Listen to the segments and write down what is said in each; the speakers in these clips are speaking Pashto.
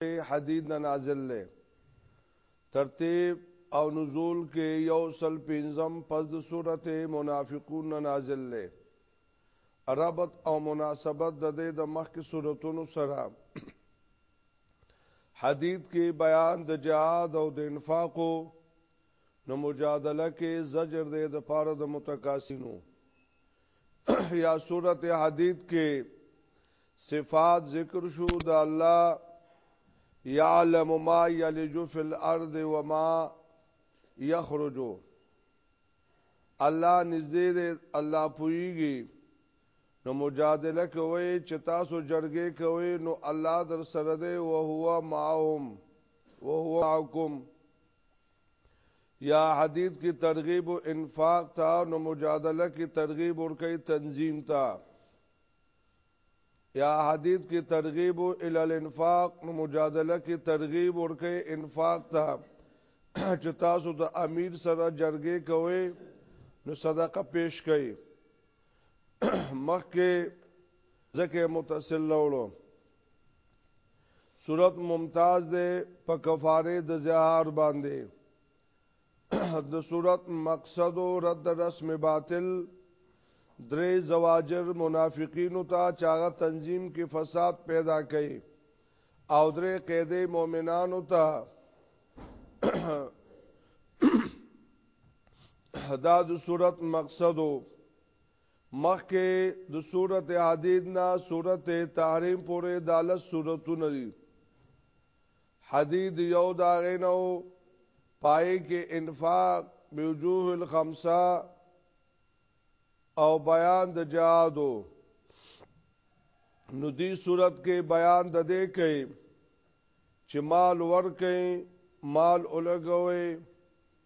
حدید نه نازل لې ترتیب او نزول کې یو سل پنځم پس د سورته منافقون نه نازل لې ربط او مناسبت د دې د مخکې سوراتونو سره حدید کې بیان د جهاد او د انفاقو نو مجادله کې زجر دی د پاره د متکاسینو یا صورت حدید کې صفات ذکر شو د الله یعلم ما یلج فی الارض وما یخرج الله نږدې دی الله پویږي نو مجادله کوي چې تاسو جرګې کوي نو الله در سره دی او هو معهم وهو معكم یا حدیث کی ترغیب و انفاق تا نو مجادله کی ترغیب ورکی تنظیم تا یا حدیث کی ترغیب و الالانفاق نو مجادله کی ترغیب ورکی انفاق تا چې تاسو د امیر سره جرګې کوئ نو صدقه پیش کړئ مخکې ځکه متصل لولو صورت ممتاز ده په کفاره د زهار باندې د صورت مقصد او رد رسم باطل درې زواجر منافقین ته چاغه تنظیم کې فساد پیدا کړي او درې قیدې مؤمنانو ته دا د صورت مقصد او مخکې د سورت حدید نه سورت تحریم پورې دا لس سورتونه دي حدید یو دا غینو پای کې انفاق بوجوه الخمسه او بیان د جهادو نو دی صورت کې بیان د دې کوي چې مال ورکې مال الګوي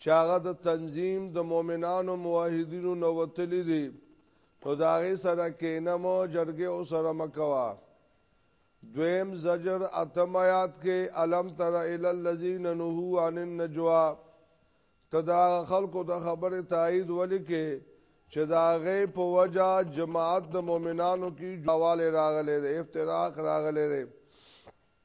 چې هغه د تنظیم د مؤمنانو موحدینو نه وتلي دي نو د هغې سره کینه مو جرګې او سره مکوه دویم زجر اتم آیات کې الم تر ال الذین نهوا عن النجوا تدا خلکو د خبره تایید ولیکې چې دا غې په وجا جماعت د مؤمنانو کې جواله راغله د افتراق راغله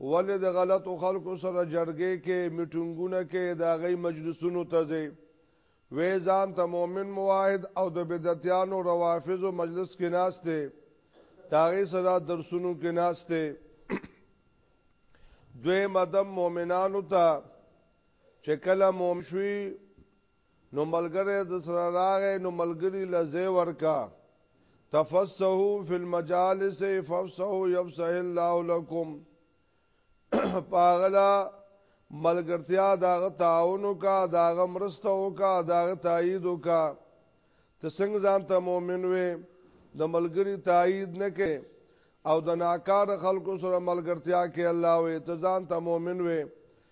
ولې د غلطو خلکو سره جرګې کې میټنګونه کې د هغې مجلسونو ته ځې وې ځان ته مؤمن موحد او د بدعتیانو روافضو مجلس کې ناست دی د هغې سره درسونو کې ناست دی دوی مدم مؤمنانو ته چې کله مؤمن شوي نو ملګری د سره راغی نو ملګری لزه ورکا تفسحو فی المجالس ففسحو یفسح الله لكم پاغلا ملګرتیا داغه تعاون کا داغه مرسته وکا داغه تایید وکا ته څنګه ځان ته مؤمن وې د ملګری تایید نه کې او د ناکار خلکو سره ملګرتیا کې الله وې ته ځان ته مؤمن وې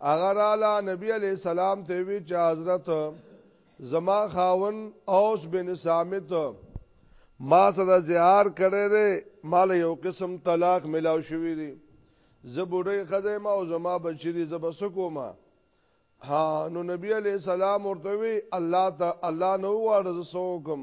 هغه راله نبی علی السلام ته وی چې حضرت زما خاون اوس بن سامت ما سره زیار کړی دی مال یو قسم طلاق ملاو شوی دی زه بډای خزه ما او زما بچی دی زه بس کومه ها نو نبی علی السلام ورته وی الله ته الله نو وارز سوکم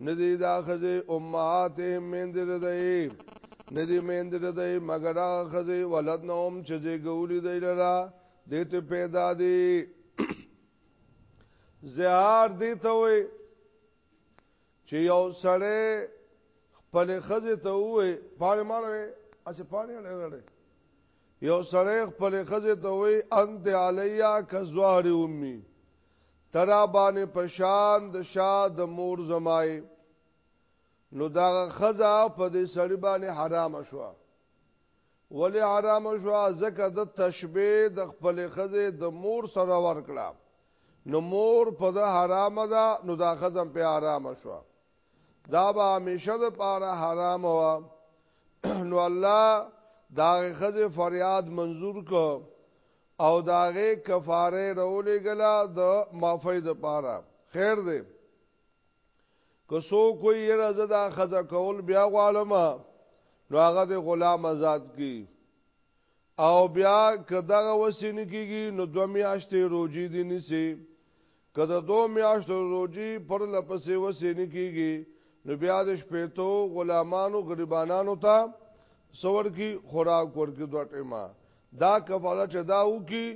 ندی دا خزی امهاتهم مندر دی ندی مندر دی مگر هغه خزی ولدنهم چې زیګولی دی لرا دیت پیدا دی زهار دی ته وي چې یو سړی خپل خزی ته وي پاره مالوي اسه پاره لري یو سړی خپل خزه ته وای انت علیا کزوار امي ته راباندې په شان د شا د مور زما یې، نو دغه ښځه په دې سړي باندې حرامه شوه. ولې حرامه شوه؟ ځکه ده تشبیه د خپلې ښځې د مور سره ورکړه، نو مور په ده حرامه ده، نو دا ښځه هم پرې حرامه شوه. دا به همیشه د پاره حرام و نو الله دا خزه فریاد منظور کو او داغه کفاره رولې غلا د معافی د پاره خیر دی که سو کوئی رضا دا خزه کول بیا غوالما نو هغه د غلام آزاد کی او بیا که دغه وسې نه کېږي نو دوه میاشتې روجي دې نیسي که د دو میاشتو روجي پر لپسې وسې نه کېږي نو بیا د شپېتو غلامانو غریبانانو ته سور کی خوراک ورکی دوه ټیمه دا کفاله چې دا وکي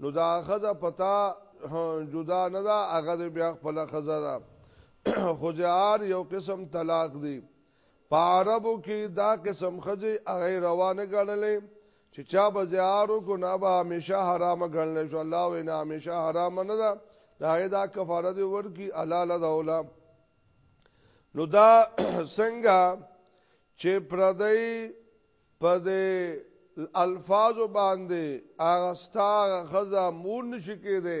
نو دا خزه پتا جدا نه دا هغه بیا خپل خزه ده خو زهار یو قسم طلاق دی په عربو کې دا قسم خځه هغه روانه ګڼلې چې چا به زیارو کو نه به همیشه حرام ګڼل شو الله وینا همیشه حرام نه ده دا دا کفاره دی ورکی حلال ده ولا نو دا څنګه چې پردی په دې الفاظ باندې اغستا غزا مون نشکې ده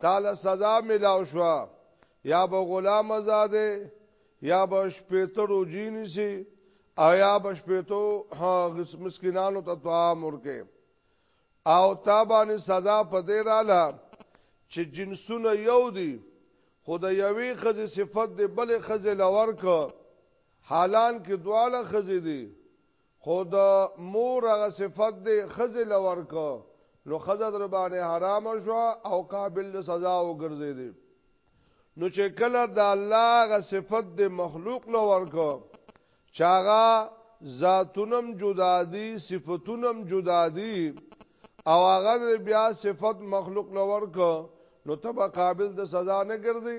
تاله سزا ملاو شوا یا به غلام آزاده یا به شپېته روجی نیسی او یا به شپېتو مسکینانو ته طعام ورکې او تابانې سزا په دې رااله چې جنسونه یو دي خدای یوې خزې صفت دې بلې خزې لور کو حالان کې دواله خزې دي خو د مور هغه صفت دې ښځې له ورکړ نو ښځه درباندې حرامه شوه او قابل د سزا وګرځېدې. نو چې کله د الله هغه صفت دې مخلوق له ورکړ چې هغه ذاتونم جدا دي، صفتونم جدا دي او هغه بیا صفت مخلوق له ورکړ نو ته به قابل د سزا نه ګرځې؟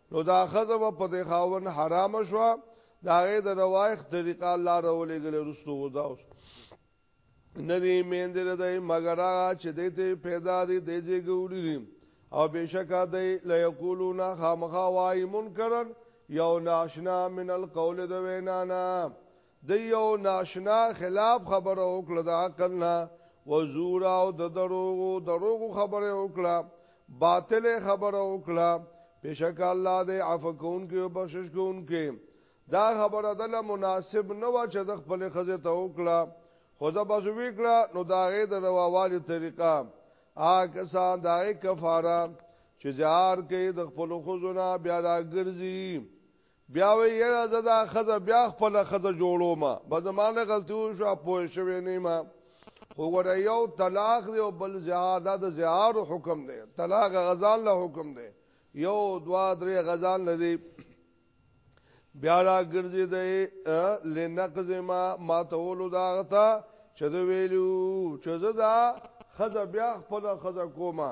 نو دا خزه به په دې خاون حرام شو دا غي د روایخ طریقه الله رولې ګل رسو ودا اوس ندی میندل دای مگر هغه چې دې ته پیدا دي دې دې ګوري دي او بشکا دې لا یقولون خامخا وای منکرن یو ناشنا من القول د وینانا د یو ناشنا خلاف خبره وکړه د عقل نه وزور او د دروغو دروغو خبره وکړه باطل خبره وکړه بشک الله دې عفو کون کې او بخشش کون کې دا خبره دله مناسب نه و چې د خپل خزه ته وکړه خو دا بس وکړه نو دا غې د رواوالي طریقه آ کسان دا کفاره چې زار کې د خپل خزونه بیا راګرځي بیا وی یره زه دا خزه بیا خپل خزه جوړو ما به زمانه غلطی وشو پوه شوی نه ما خو ور یو طلاق دی او بل زیاده د زیار حکم دی طلاق غزال له حکم دی یو دوا درې غزال نه دی بیا را ګرځي د لنقز ما ما تولو دا غتا چې د ویلو چې زدا خزه بیا خپل خزه کوما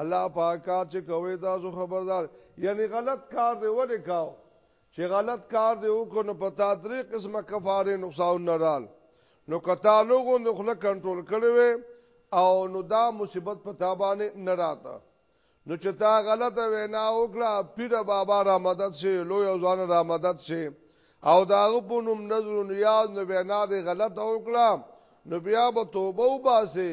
الله پاک کار چې کوي تاسو خبردار یعنی غلط کار دی ولې کاو چې غلط کار دی وکړو نو په تا درې قسمه کفاره نقصان نه رال نو کتا لوګو نو خله کنټرول کړي وي او نو دا مصیبت په تا باندې نه راته نو چې تا غلط وینا وکړه پیر بابا را مدد شي لوی ځوان را مدد شي او دا په نوم نظر نیاز نو وینا دی غلط وکړه نو بیا به توبه وباسي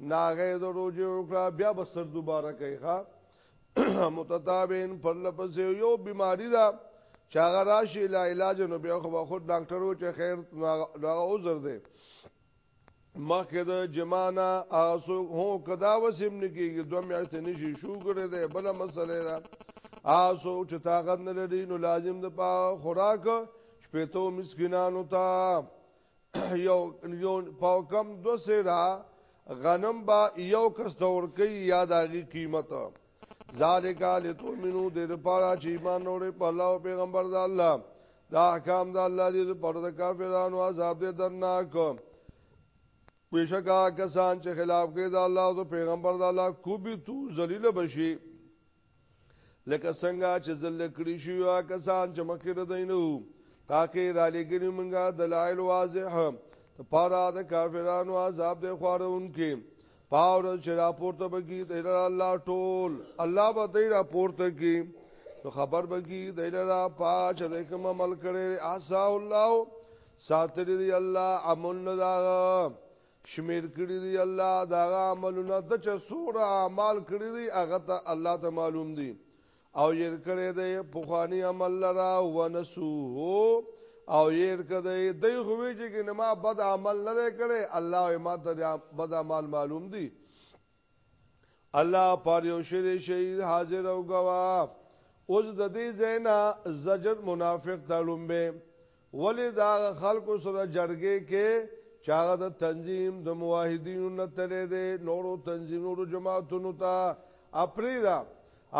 نه هغه د روزه وکړه بیا به سر دوباره کوي ښا متتابعين پر لپس یو بیماری دا چاغه راشي لا علاج نو بیا خو به خود ډاکټر و چې خیر هغه عذر دی مخکې د جمانا اسو هو کدا وسیم نکیږي دوه میاشتې نشي شو کړی دی بل مسله ده اسو چې طاقت نه لري نو لازم د پا خوراک شپېتو مسکینانو ته یو یو پاو کم دو سیدا غنم با یو کس دور کوي یا داغي قیمت ذالک لتؤمنو د دې پاره چې ایمان اورې په الله او پیغمبر د الله دا احکام د الله دې پر د کافرانو عذاب دې درناک بشکا کسان چې خلاف کوي د الله او پیغمبر د الله کو به تو ذلیل بشي لکه څنګه چې ذل کړی شو یا کسان چې مخکې ردینو تاکي را لګنی مونږه دلایل واضح ته پارا د کافرانو عذاب د خوارونکو پاور چې راپورته بګی د الله ټول الله به دې راپورته کی نو خبر بګی د لرا پاچ د کوم عمل کړي اسا الله ساتری دی الله امن دا شمیر کړی دی الله دا عملونه د چ سور اعمال کړی دی هغه ته الله ته معلوم دی او ير کړی دی پوخانی عمل لرا ونسوه او ير کړی دی خو وی چې نما بد عمل نه کړی الله ما ته بد عمل معلوم دی الله پر یو شری شهید حاضر او گواه اوس د دې زینا زجر منافق تعلم به ولی دا خلکو سره جرګه کې چاغه د تنظیم د موحدینو نه تلې دي نورو تنظیمونو جماعتونو ته اپریدا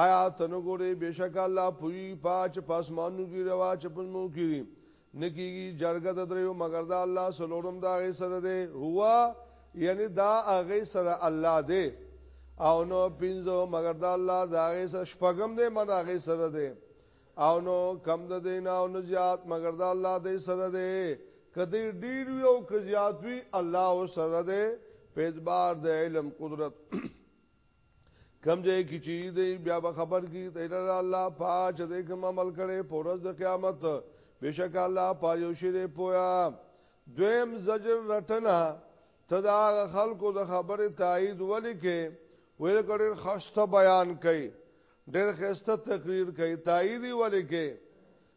آیا تنو ګوري بشک الله پوی پاچ پاسمانو کې روا چپنو کې نه کیږي جرګه د دریو مگر دا الله سلورم دا غي سره دی هو یعنی دا هغه سره الله دی او نو پینځو مگر دا الله دا غي سره شپږم دی مر هغه سره دی او نو کم د دین او نو زیات مگر دا الله دی سره دی کدی ډیر یو ک زیات وی الله سره دی په اعتبار د علم قدرت کم ځای کی چی دی بیا به خبر کی تیر الله پاچ دې کوم عمل کړي پورز د قیامت بشک الله پاره یو شی دی پویا دویم زجر رټنا ته دا خلکو د خبره تایید ولې کې ویل کړي خسته بیان کړي ډېر خسته تقریر کړي تایید ولې کې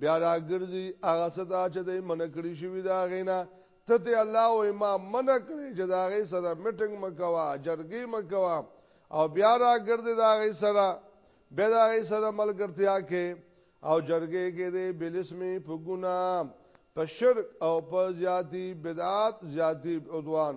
بیا را ګرځي هغه ستا چې دې من کړی شوی دا غینا ته ته الله او ما من کړی چې دا غي سره میټنګ مکوا جرګي مکوا او بیا را ګرځي دا غي سره بیا دا غي سره ملګرتیا کې او جرګي کې دې بل اسمي په ګنا په شرک او په زیاتی بدعات زیاتی عدوان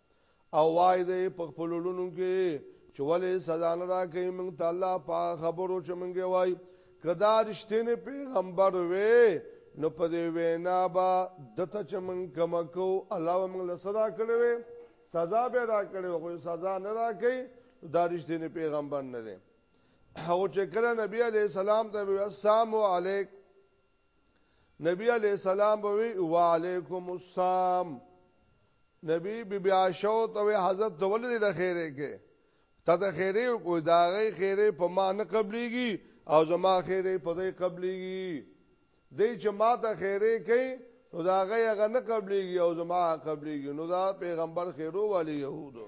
او وای دی په خپل لونو کې چې ولې سزا نه راکې مونږ ته الله په خبرو چې مونږ وای کدا رښتینه پیغمبر وې نو په دې وینا با دته چې مونږ کم کو الله مونږ له سزا کړې وې سزا به را کړې خو سزا نه راکې دا رښتینه پیغمبر نه دی او چې کله نبی علی السلام ته السلام علیک نبی علیہ السلام بوی وعلیکم السلام نبی بی بی عائشہ تو حضرت دول دې د خیره کې ته د خیره کو دا غي خیره په ما نه قبليږي او زما خیره په دې قبليږي دې چې ما ته خیره کې نو دا غي هغه نه قبليږي او زما قبليږي نو دا پیغمبر خیرو والی يهودو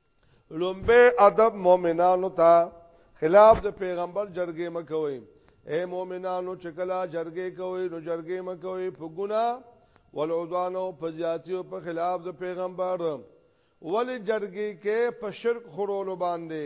لومبه ادب مؤمنانو ته خلاف د پیغمبر جرګې مکوئ اے مؤمنانو چې کله جرګې کوي نو جرګې مکوئ په ګنا والعدوان او په زیاتی او په خلاف د پیغمبر ولی جرګې کې په شرک خورولو باندې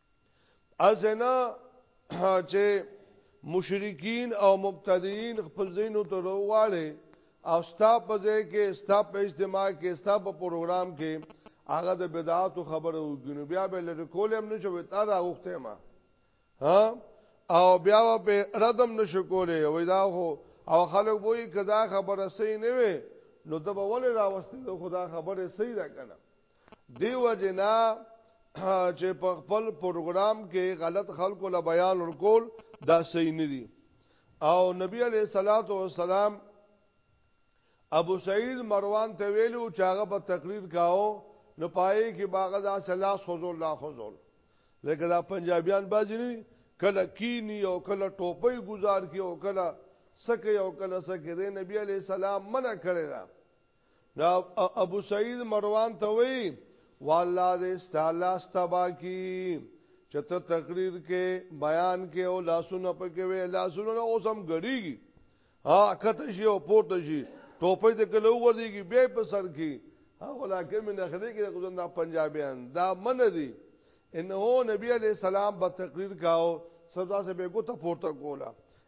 ازنا چې مشرکین او مبتدیین خپل زینو ته وروغواړي او ستا په ځای کې ستا په اجتماع کې ستا په پروګرام کې هغه د بدعات خبره وګینو بیا به لری کول هم نشوي تا دا وخته ما ها او بیا په ردم نشو کولې وای دا هو او خلک وای کدا خبره صحیح نه وي نو ته به ولې راوستې خدا خبره صحیح ده کنه دیو جنا چې په خپل پروګرام کې غلط خلکو له بیان ورکول دا صحیح نه دي او نبی علیہ الصلوۃ والسلام ابو سعید مروان ته ویلو چې هغه په تقریر کاو نو پای کې باغ دا سلاس حضور الله حضور لکه دا پنجابیان بازی نه کله کینی او کله ټوپۍ گزار کی او کله سکه او کله سکه د نبی علیہ السلام منع کړی دا نو ابو سعید مروان ته وی والله دې ستاله استبا کی چې ته تقریر کې بیان کې او لاسونه پکې وې لاسونه اوس هم غړيږي ها کته شي او پورته شي ټوپې ته کله وګورېږي بیا په سر کې ها ولاکه من اخره کې کوم دا پنجابیان دا من دي انه نبی علی السلام په تقریر کاو سبا سه به ګوته پورته کولا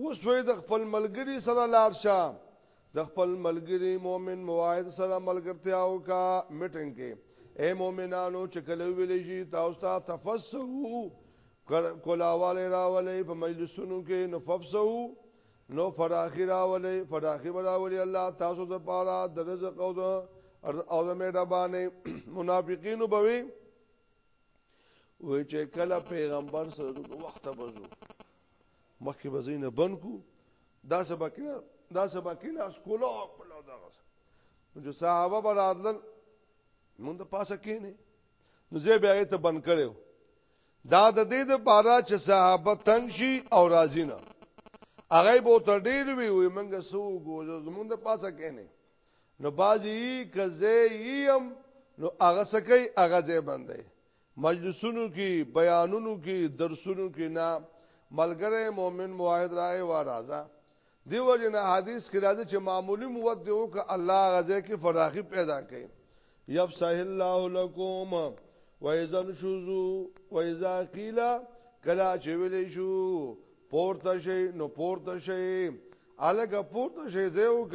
اوس وې د خپل ملګري سره لار شه د خپل ملګري مؤمن موعد سره ملګرتیا وکا میټینګ کې اے مؤمنانو چې کله ویلې شي تاسو ته تفسحو کولاواله راولې په مجلسونو کې نو ففسحو نو فراخي راولې فراخي راولې الله تاسو ته پاره د رزق او د او د میډه باندې منافقینو بوي وای چې کله پیغمبر سره وخت بزو مخکې به زینه بند کو دا سبا کې دا سبا کې لاس کولا کولا دا غس نو چې صحابه برادل مونږ د پاسه کې نه نو زه بیا ته بند کړو دا د دې د بارا چې صحابه تنگ شي او راضی نه هغه به تر ډیر وی وي مونږ سو ګوزو زمونږ د پاسه کې نه نو بازی کزه یم نو هغه سکی هغه ځای باندې مجلسونو کی بیانونو کی درسونو کی نه ملګری مومن موحد راغی وا راځه دی وجنه حدیث کی راځي چې معمولی موت دی او که الله غزه کی فراخی پیدا کړي یفصح الله لكم وایزن شوزو وایزا قیلا کلا چې ویلې شو پورته شي نو پورته شي الګه پورته شي زه وګ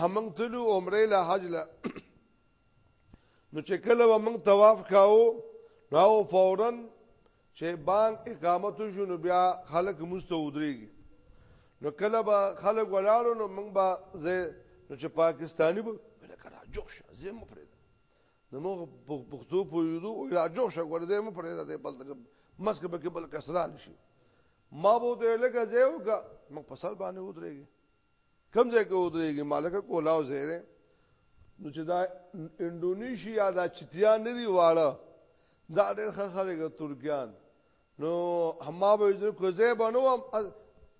همنګ تلو عمره له حج له نو چې کله و موږ طواف کاو نو فورا چې بانک اقامت شو نو بیا خلک مست ودرېږي نو کله به خلک ولاړو نو موږ به زه نو چې پاکستانی به بل کرا جوش زم پرې نو موږ پښتو په یو او لا جوش غوړ زم پرې ده بل مسک به کې بل کسران شي ما بو ته لګه زیو کا موږ په سر باندې ودرېږي کم ځای کې ودرېږي مالک کولاو زیره نو چې دا انډونیشیا دا چتیا نه دی واړه دا ډېر ښه خلک ترکیان نو هما به یې کوزه بنوم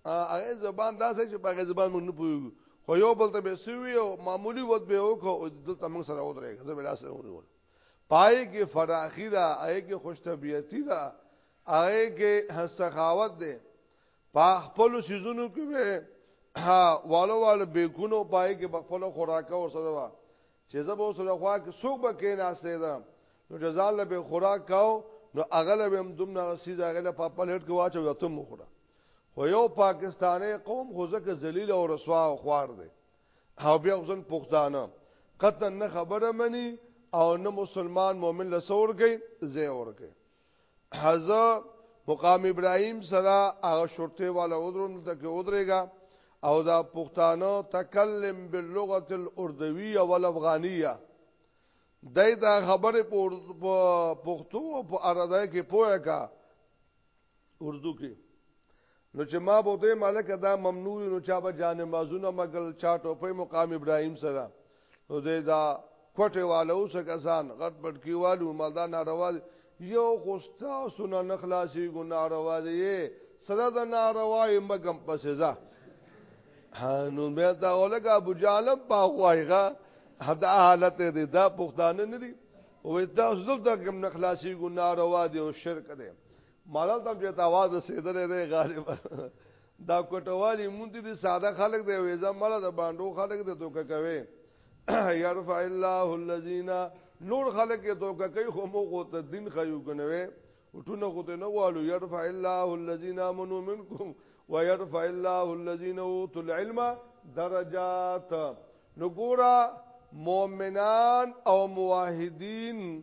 هغه زبان داسې چې په هغه زبان مونږ نه پوهیږو خو یو بل ته به سوي او معمولی ود به وکړو او دلته موږ سره ودرېږي زه به لاسه ونیول پای کې فراخی دا آی کې خوش طبیعتی دا آی کې سخاوت ده په خپل سيزونو کې به والو والو بیکونو پای کې په خپل خوراکه او سره وا چې زب اوس له خوا کې سوق به کې ناشته ده نو جزا له به خوراک کاو نو اغله به هم دومره سیز اغله په خپل هټ کې واچو ته مو خوره خو یو پاکستاني قوم خو ځکه ذلیل او رسوا او خوار دي او بیا ځن پښتانه قطن نه خبره مني او نه مسلمان مؤمن لسور گئی زه ور گئی هزه مقام ابراهيم سره هغه شرطه والا ودرون ته کې ودرېګا او دا پښتانه تکلم باللغه الاردويه والافغانيه دای دا خبره په پښتو او په عربی کې پوهه کا اردو کې نو چې ما به ته مالک دا ممنوع نو چا به جان مازونه مګل چا ټوپې مقام ابراهيم سره نو دې دا کوټه والو څه کسان غټ پټ کیوالو مالدا ناروا یو خوستا سونه نخلاصي ګو ناروا دی سره دا ناروا مګم په سزا نو بیا دا ولګه ابو جالم باغوایغه دا حالت دې دا پښتانه نه دي وې دا زړه دا کوم نخلاصي ګو ناروا دی او شرک دی مالال تم چې تاواز رسیدلې دی غالب دا کوټوالي مونږ دي ساده خلک دی وېزه مړ د باندو خلک دی توګه کوي يرفع الله الذين نور خلک یې توګه کوي خو موږ ته دین خيو کنوي وټونه خو ته نه والو يرفع الله الذين امنوا منكم ويرفع الله الذين اوتوا العلم درجات نګورا مؤمنان او موحدین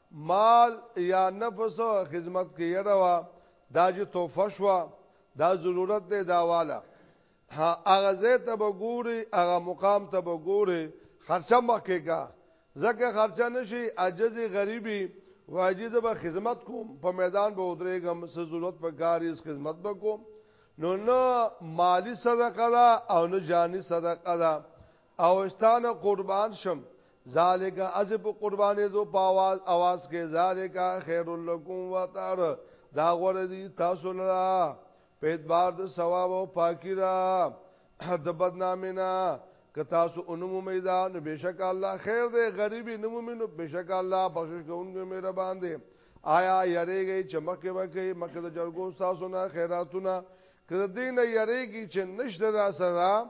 مال یا نفس خدمت کې یره وا دا چې توفه شو دا ضرورت دی دا والا هغه زه ته وګوري هغه مقام ته وګوري خرچه مکه کا زکه خرچه نشي عجز غریبي واجد به خدمت کوم په میدان به ودرېګم څه ضرورت په کار یې خدمت وکوم نو نه مالی صدقه ده او نه جانی صدقه ده او استانه قربان شم ذالک از په قربانې دو په आवाज आवाज کې ذالک خیر لکم وتر دا غره دي تاسو لرا په اعتبار د ثواب او پاکی را د بدنامي نه که تاسو انمو میدان بشک الله خیر دې غریبي نمو مینو بشک الله بخشش کوونکی مهربان دی آیا یریږي چې مکه وکي مکه د جرګو تاسو نه خیراتونه کړه دین یریږي چې نشته دا سره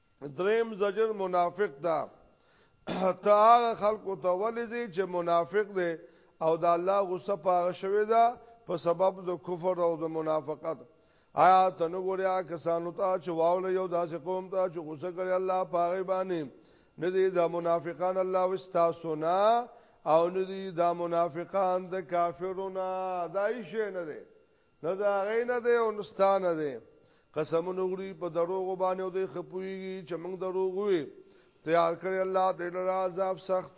دریم زجر منافق دا ته هغه خلکو ته ولې چې منافق دی او د الله غصه پاغه شوی دا په سبب د کفر او د منافقت آیا ته نو ګوریا کسانو ته چې واول یو داسې قوم ته چې غصه کوي الله پاغه باندې نه دي د منافقان الله وستا سنا او نه دي د منافقان د کافرونو دای شي نه دي نه دا غي نه دی او نستانه دی قسمونه غري په دروغ باندې او دی خپويږي چې موږ دروغ وي تیار کړی الله دې له عذاب سخت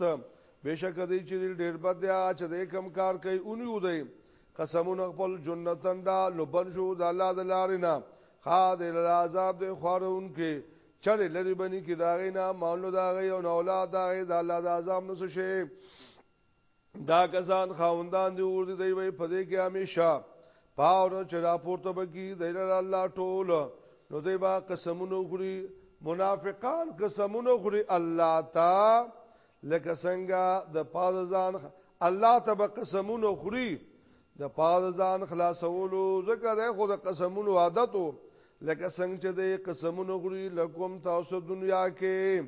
بشک دې چې ډېر بد دی چې دې کم کار کوي اونې ودی قسمونه خپل جنتن دا لبن شو د الله د لارې نه خا دې له عذاب دې خورون کې چلے لری بنی کی داغی نا مانلو داغی او نولاد داغی دا اللہ دا عذاب نسو شیب دا کسان خاوندان دی اور دی دی وی پدې کې همیشه پاور چې راپورته بکی دی له الله ټول نو دی با قسمونه خوري منافقان قسمونه خوري الله تا لکه څنګه د پاز ځان الله ته به قسمونه خوري د پاز ځان خلاصولو ځکه د خود قسمونو عادتو لکه څنګه چې د قسمونو خوري لکم تاسو دنیا کې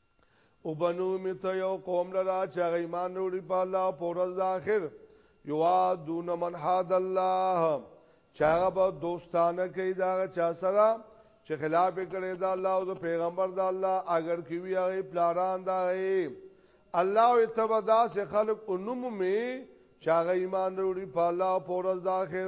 او بنو می ته یو قوم لرا چې هغه ایمان وروړي په الله او په ورځ د آخر یوادون من حد الله چې هغه به دوستانه کوي دا چا سره چې خلاف کړي دا الله او د پیغمبر دا الله اگر کی وی هغه پلاران دا هي الله او تبدا سے خلق انم می چې هغه ایمان وروړي په الله او په ورځ د آخر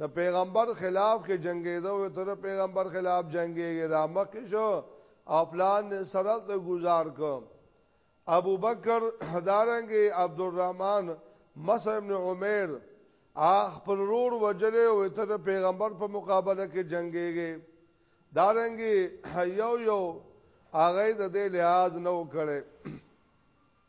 د پیغمبر خلاف کې جنگیدو ته د پیغمبر خلاف جنگیږي دا مکه شو او پلان سره ته گزار کو ابو بکر دارنګ عبدالرحمن مصعب ابن عمر اخ پر رور وجره او ته د پیغمبر په مقابله کې جنگیږي دارنګ یو یو هغه د دې لحاظ نو کړي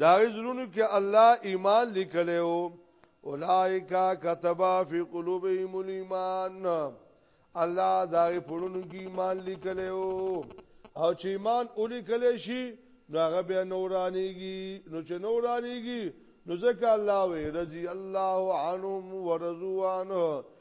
دا زړونو کې الله ایمان لیکلو اولائک كتب فی قلوبهم الايمان الله دا پړونو کې ایمان لیکلو او چې ایمان اولی کله شي نو هغه بیا نورانیږي نو چې نورانیږي نو ځکه الله وی رضی الله عنهم ورضوانه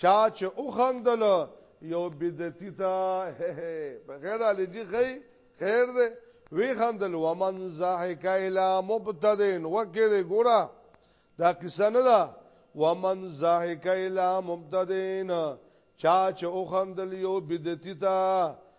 چا چې او خندل یو بدعتي تا په غیر الجی خی خیر دې وی خندل ومن ضحک الا مبتدین وکړه ګورا دا قصه نه ده ومن ضحک الا مبتدین چا چې او خندل یو بدعتي تا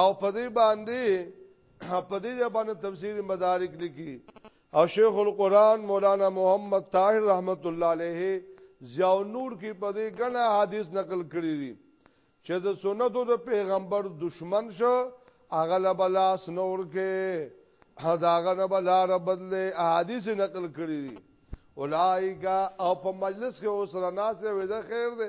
او په دې باندې په دې باندې تفسیر مدارک لیکي او شیخ القرآن مولانا محمد طاهر رحمت الله علیه ضیاء نور کې په دې غنا حدیث نقل کړی دی چې د سنتو د پیغمبر دشمن شو اغلب لاس نور کې هداغه نه بلا رب بدله احادیث نقل کړی دي اولایکا او په مجلس کې اوسره ناس دی وځه خیر دی